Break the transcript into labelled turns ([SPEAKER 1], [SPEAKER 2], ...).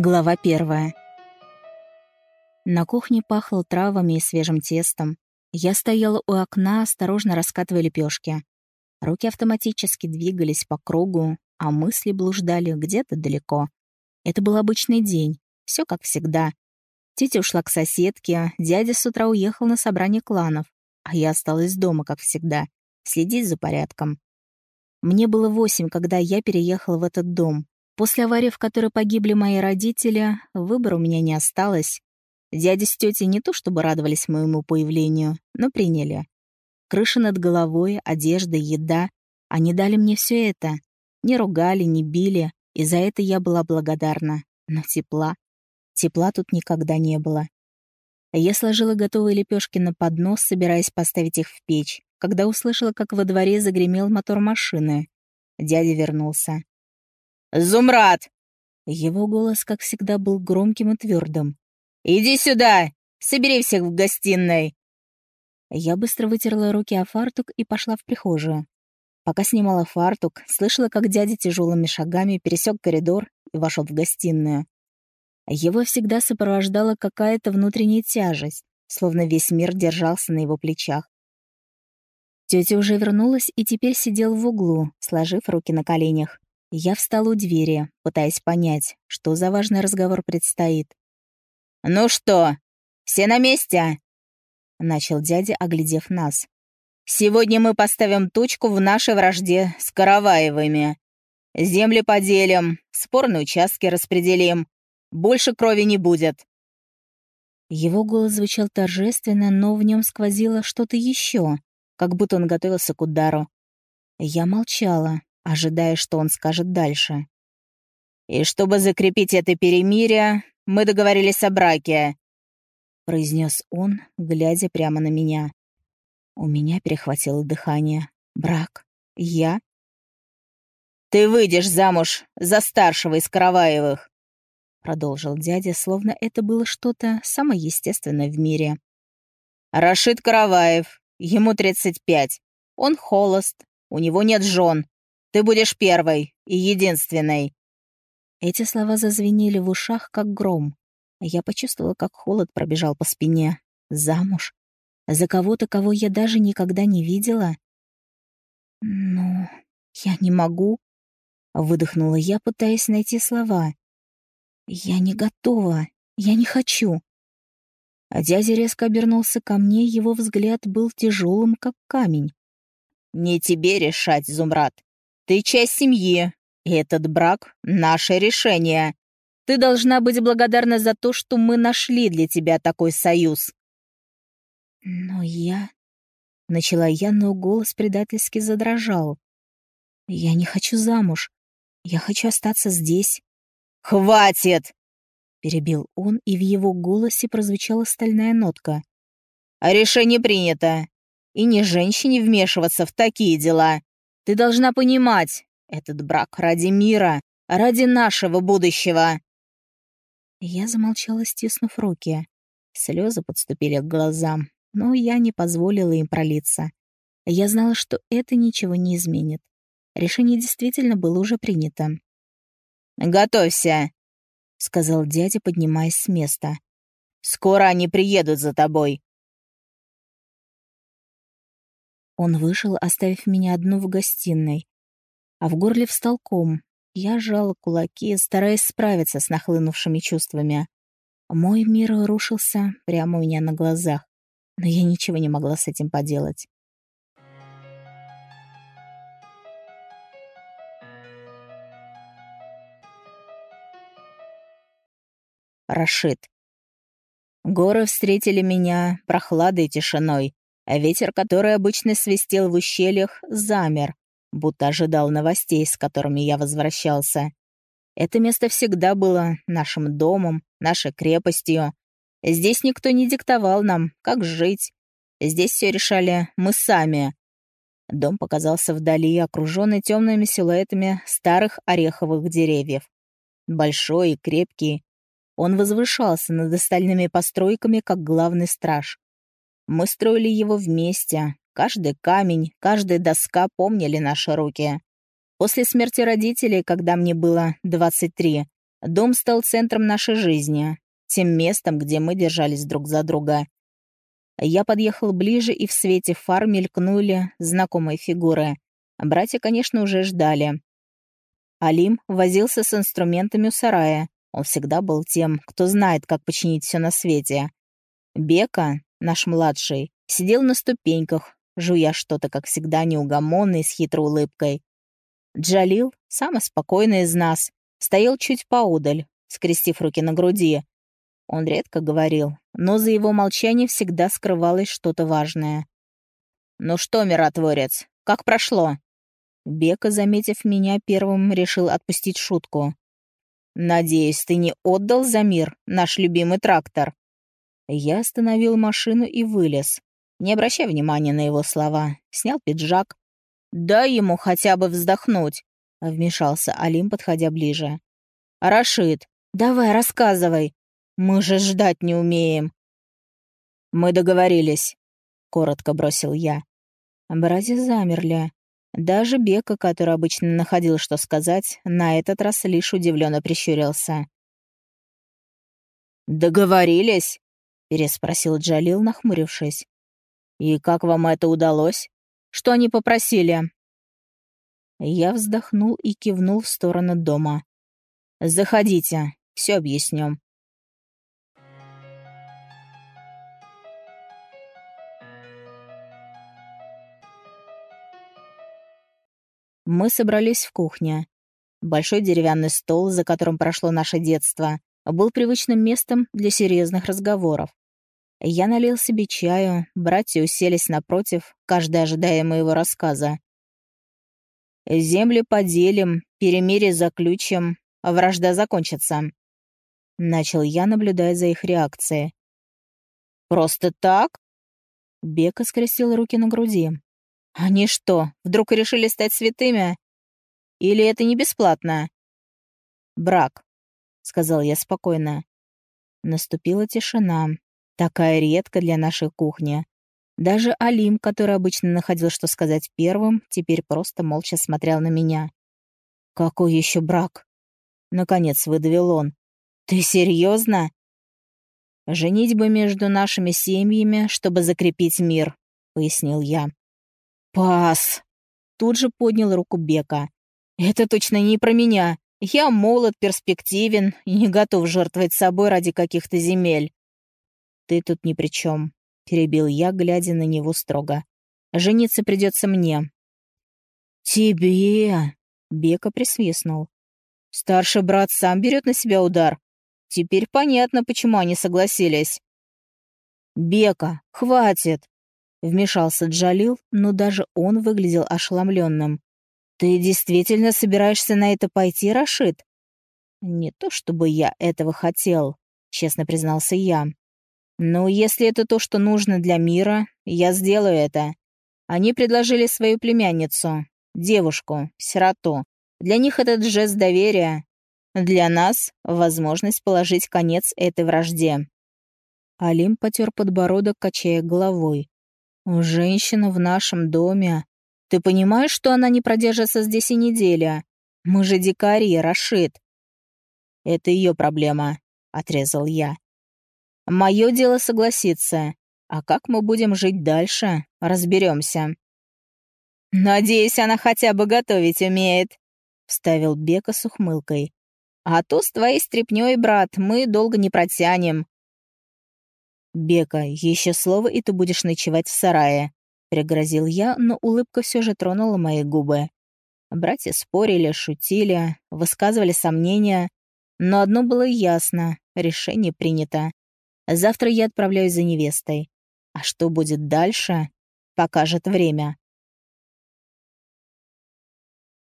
[SPEAKER 1] Глава первая. На кухне пахло травами и свежим тестом. Я стояла у окна, осторожно раскатывая лепешки. Руки автоматически двигались по кругу, а мысли блуждали где-то далеко. Это был обычный день, все как всегда. Тетя ушла к соседке, дядя с утра уехал на собрание кланов, а я осталась дома, как всегда, следить за порядком. Мне было восемь, когда я переехала в этот дом, После аварии, в которой погибли мои родители, выбора у меня не осталось. Дядя с тетей не то чтобы радовались моему появлению, но приняли. Крыша над головой, одежда, еда. Они дали мне все это. Не ругали, не били, и за это я была благодарна. Но тепла. Тепла тут никогда не было. Я сложила готовые лепешки на поднос, собираясь поставить их в печь, когда услышала, как во дворе загремел мотор машины. Дядя вернулся.
[SPEAKER 2] «Зумрад!»
[SPEAKER 1] Его голос, как всегда, был громким и твердым.
[SPEAKER 2] «Иди сюда! Собери всех в гостиной!»
[SPEAKER 1] Я быстро вытерла руки о фартук и пошла в прихожую. Пока снимала фартук, слышала, как дядя тяжелыми шагами пересек коридор и вошел в гостиную. Его всегда сопровождала какая-то внутренняя тяжесть, словно весь мир держался на его плечах. Тетя уже вернулась и теперь сидела в углу, сложив руки на коленях. Я встала у двери, пытаясь понять, что за важный разговор предстоит.
[SPEAKER 2] «Ну что, все на месте?»
[SPEAKER 1] — начал дядя, оглядев нас.
[SPEAKER 2] «Сегодня мы поставим точку в нашей вражде с Караваевыми. Земли поделим, спорные участки распределим. Больше крови не будет».
[SPEAKER 1] Его голос звучал торжественно, но в нем сквозило что-то еще, как будто он готовился к удару. Я молчала, ожидая, что он скажет дальше.
[SPEAKER 2] «И чтобы закрепить это перемирие, мы договорились о браке», —
[SPEAKER 1] произнес он, глядя прямо на меня. У меня перехватило дыхание. «Брак? Я?»
[SPEAKER 2] «Ты выйдешь замуж за старшего из Караваевых», —
[SPEAKER 1] продолжил дядя, словно это было что-то самое естественное в мире.
[SPEAKER 2] «Рашид Караваев, ему 35. Он холост, у него нет жен, ты будешь первой и единственной».
[SPEAKER 1] Эти слова зазвенели в ушах, как гром. Я почувствовала, как холод пробежал по спине. Замуж? За кого-то, кого я даже никогда не видела? «Ну, я не могу», — выдохнула я, пытаясь найти слова. «Я не готова. Я не хочу». А дядя резко обернулся ко мне, его взгляд был тяжелым, как камень.
[SPEAKER 2] «Не тебе решать, Зумрад. Ты часть семьи, и этот брак — наше решение. Ты должна быть благодарна за то, что мы нашли для тебя такой союз».
[SPEAKER 1] «Но я...» — начала я, но голос предательски задрожал. «Я не хочу замуж. Я хочу остаться здесь».
[SPEAKER 2] «Хватит!»
[SPEAKER 1] — перебил он, и в его голосе прозвучала стальная нотка.
[SPEAKER 2] «Решение принято. И не женщине вмешиваться в такие дела. Ты должна понимать, этот брак ради мира, ради нашего будущего».
[SPEAKER 1] Я замолчала, стиснув руки. Слезы подступили к глазам, но я не позволила им пролиться. Я знала, что это ничего не изменит. Решение действительно было уже принято.
[SPEAKER 2] «Готовься», — сказал дядя, поднимаясь с места. «Скоро они приедут за тобой.
[SPEAKER 1] Он вышел, оставив меня одну в гостиной. А в горле встал ком. Я сжала кулаки, стараясь справиться с нахлынувшими чувствами. Мой мир рушился прямо у меня на глазах, но я ничего не могла с этим поделать.
[SPEAKER 2] Рашид. Горы встретили меня прохладой и тишиной ветер, который обычно свистел в ущельях, замер, будто ожидал новостей, с которыми я возвращался. Это место всегда было нашим домом, нашей крепостью. Здесь никто не диктовал нам, как жить. Здесь все решали мы сами. Дом показался вдали, окруженный темными силуэтами старых ореховых деревьев. Большой и крепкий. Он возвышался над остальными постройками, как главный страж. Мы строили его вместе. Каждый камень, каждая доска помнили наши руки. После смерти родителей, когда мне было 23, Дом стал центром нашей жизни, тем местом, где мы держались друг за друга. Я подъехал ближе, и в свете фар мелькнули знакомые фигуры. Братья, конечно, уже ждали. Алим возился с инструментами у сарая. Он всегда был тем, кто знает, как починить все на свете. Бека, наш младший, сидел на ступеньках, жуя что-то, как всегда, неугомонный, с хитрой улыбкой. Джалил, самый спокойный из нас, стоял чуть поодаль, скрестив руки на груди. Он редко говорил, но за его молчанием всегда скрывалось что-то важное. «Ну что, миротворец, как прошло?» Бека, заметив меня, первым решил отпустить шутку. «Надеюсь, ты не отдал за мир наш любимый трактор?» Я остановил машину и вылез. Не обращая внимания на его слова, снял пиджак. «Дай ему хотя бы вздохнуть», — вмешался Алим, подходя ближе. «Рашид, давай, рассказывай. Мы же ждать не умеем». «Мы договорились», — коротко бросил я. Братья замерли. Даже Бека, который обычно находил, что сказать, на этот раз лишь удивленно прищурился. «Договорились?» — переспросил Джалил, нахмурившись. «И как вам это удалось? Что они попросили?» Я вздохнул и кивнул в сторону дома. «Заходите, все объясню». Мы собрались в кухне. Большой деревянный стол, за которым прошло наше детство, был привычным местом для серьезных разговоров. Я налил себе чаю, братья уселись напротив, каждый ожидая моего рассказа. «Земли поделим, перемирие заключим, а вражда закончится», — начал я, наблюдая за их реакцией. «Просто так?» Бека скрестил руки на груди. Они что, вдруг решили стать святыми? Или это не бесплатно? Брак, сказал я спокойно. Наступила тишина, такая редко для нашей кухни. Даже Алим, который обычно находил, что сказать первым, теперь просто молча смотрел на меня. «Какой еще брак?» Наконец выдавил он. «Ты серьезно?» «Женитьба между нашими семьями, чтобы закрепить мир», — пояснил я. «Пас!» Тут же поднял руку Бека. «Это точно не про меня. Я молод, перспективен и не готов жертвовать собой ради каких-то земель». «Ты тут ни при чем», — перебил я, глядя на него строго. «Жениться придется мне». «Тебе?» — Бека присвистнул. «Старший брат сам берет на себя удар. Теперь понятно, почему они согласились». «Бека, хватит!» Вмешался Джалил, но даже он выглядел ошеломленным. «Ты действительно собираешься на это пойти, Рашид?» «Не то чтобы я этого хотел», — честно признался я. «Но если это то, что нужно для мира, я сделаю это. Они предложили свою племянницу, девушку, сироту. Для них этот жест доверия. Для нас — возможность положить конец этой вражде». Алим потер подбородок, качая головой. «Женщина в нашем доме. Ты понимаешь, что она не продержится здесь и неделя? Мы же дикари, Рашид». «Это ее проблема», — отрезал я. «Мое дело согласиться. А как мы будем жить дальше, разберемся». «Надеюсь, она хотя бы готовить умеет», — вставил Бека с ухмылкой. «А то с твоей стряпнёй, брат, мы долго не протянем. «Бека, еще слово, и ты будешь ночевать в сарае», — пригрозил я, но улыбка все же тронула мои губы. Братья спорили, шутили, высказывали сомнения, но одно было ясно — решение принято. Завтра я отправляюсь за невестой. А что будет дальше, покажет время.